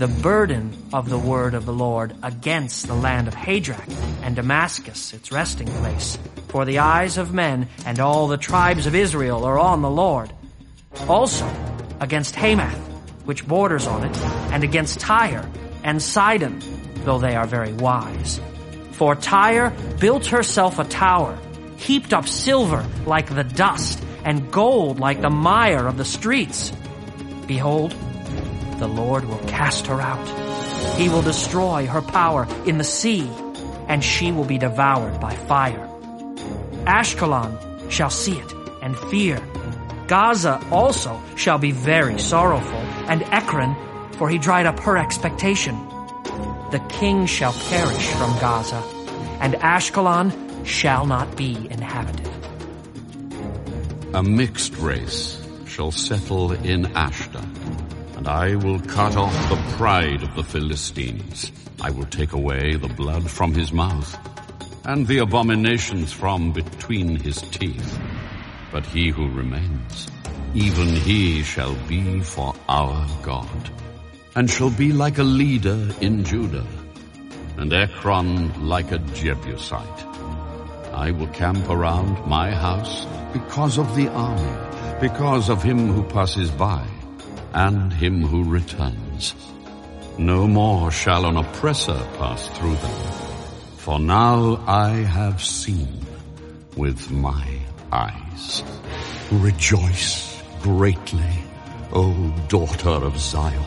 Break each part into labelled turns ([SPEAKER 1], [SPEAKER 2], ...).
[SPEAKER 1] the burden of the word of the Lord against the land of Hadrach and Damascus, its resting place. For the eyes of men and all the tribes of Israel are on the Lord. Also against Hamath, which borders on it, and against Tyre and Sidon, though they are very wise. For Tyre built herself a tower, heaped up silver like the dust, and gold like the mire of the streets. Behold, the Lord will cast her out. He will destroy her power in the sea, and she will be devoured by fire. Ashkelon shall see it and fear. Gaza also shall be very sorrowful, and Ekron, for he dried up her expectation. The king shall perish from Gaza, and Ashkelon shall not be inhabited.
[SPEAKER 2] A mixed race shall settle in Ashdod, and I will cut off the pride of the Philistines. I will take away the blood from his mouth, and the abominations from between his teeth. But he who remains, even he shall be for our God, and shall be like a leader in Judah, and Ekron like a Jebusite. I will camp around my house because of the army, because of him who passes by, and him who returns. No more shall an oppressor pass through them, for now I have seen with my eyes. Rejoice greatly, O daughter of Zion.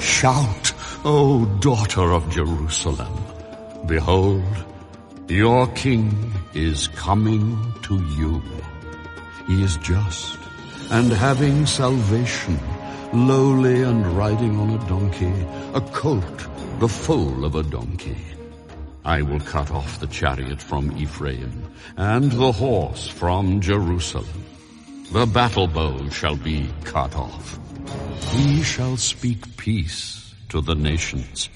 [SPEAKER 2] Shout, O daughter of Jerusalem. Behold, your king is coming to you. He is just and having salvation, lowly and riding on a donkey, a colt, the foal of a donkey. I will cut off the chariot from Ephraim, and the horse from Jerusalem. The battle bow shall be cut off. He shall speak peace to the nations.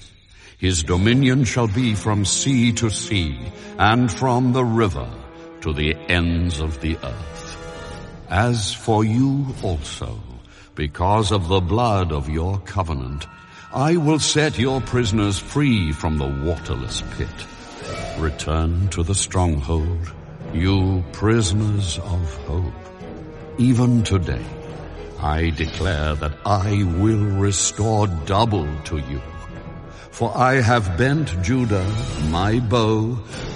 [SPEAKER 2] His dominion shall be from sea to sea, and from the river to the ends of the earth. As for you also, because of the blood of your covenant, I will set your prisoners free from the waterless pit. Return to the stronghold, you prisoners of hope. Even today, I declare that I will restore double to you. For I have bent Judah, my bow,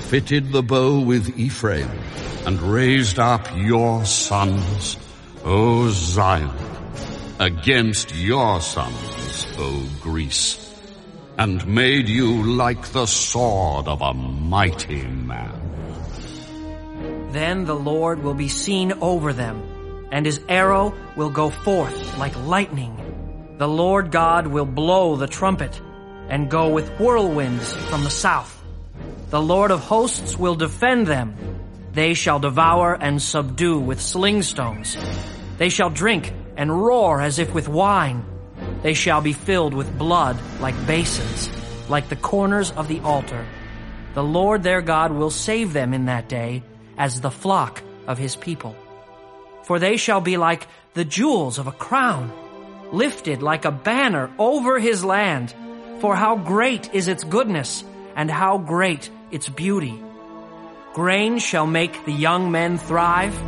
[SPEAKER 2] fitted the bow with Ephraim, and raised up your sons, O Zion, against your sons, O Greece, and made you like the sword of a mighty man.
[SPEAKER 1] Then the Lord will be seen over them, and his arrow will go forth like lightning. The Lord God will blow the trumpet, and go with whirlwinds from the south. The Lord of hosts will defend them. They shall devour and subdue with sling stones. They shall drink and roar as if with wine. They shall be filled with blood like basins, like the corners of the altar. The Lord their God will save them in that day as the flock of his people. For they shall be like the jewels of a crown, lifted like a banner over his land. For how great is its goodness, and how great its beauty. Grain shall make the young men thrive,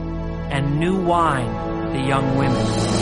[SPEAKER 1] and new wine the young women.